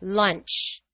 lunch.